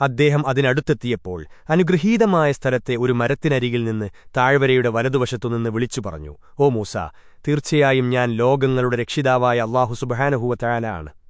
അദ്ദേഹം അതിനടുത്തെത്തിയപ്പോൾ അനുഗ്രഹീതമായ സ്ഥലത്തെ ഒരു മരത്തിനരികിൽ നിന്ന് താഴ്വരയുടെ വലതുവശത്തുനിന്ന് വിളിച്ചു പറഞ്ഞു ഓ മൂസ തീർച്ചയായും ഞാൻ ലോകങ്ങളുടെ രക്ഷിതാവായ അള്ളാഹു സുബഹാനഹുവ ആണ്.